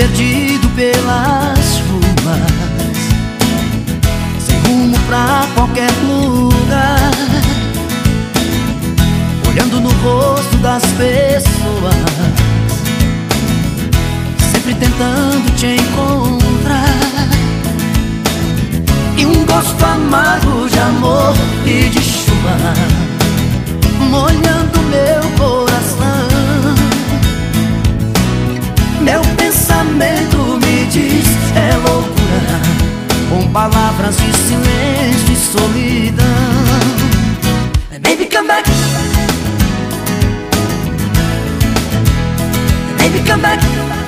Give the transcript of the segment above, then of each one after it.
perdido pelas ruas. Sem rumo pra qualquer lugar. Olhando no rosto das pessoas. Sempre tentando te encontrar. E um gosto amargo de amor e de chuva. Molhando meu coração de silêncio e solidão. Baby come back. Baby come back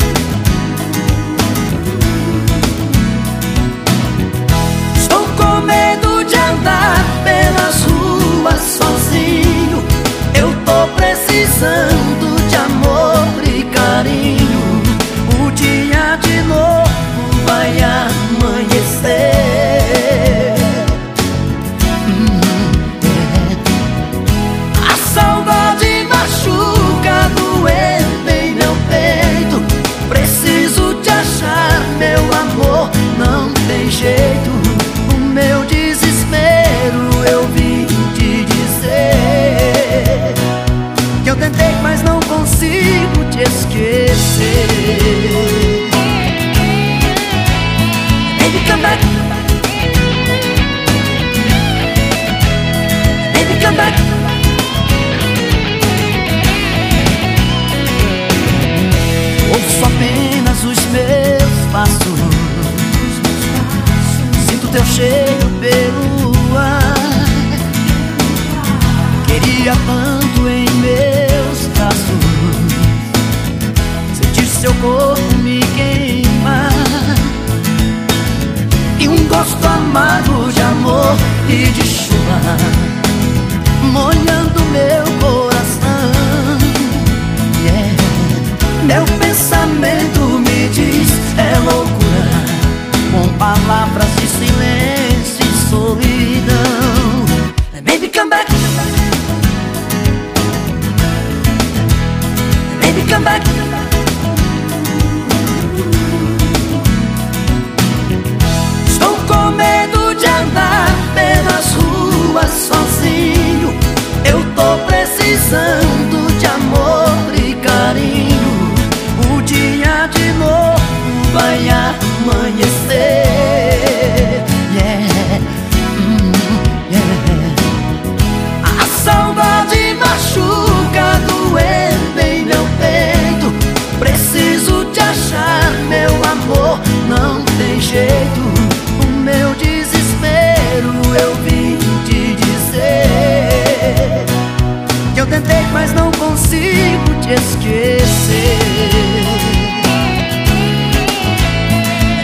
teu cheiro pelo ar. Queria tanto em meus braços Sentir seu corpo me queimar. E um gosto amargo de amor e de chuva Molhando meu coração. Yeah. Meu pensamento me diz é loucura. Com palavras e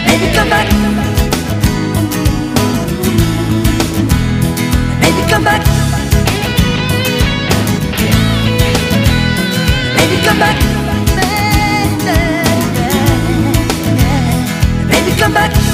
Baby, come back Baby, come back Baby, come back Baby, come back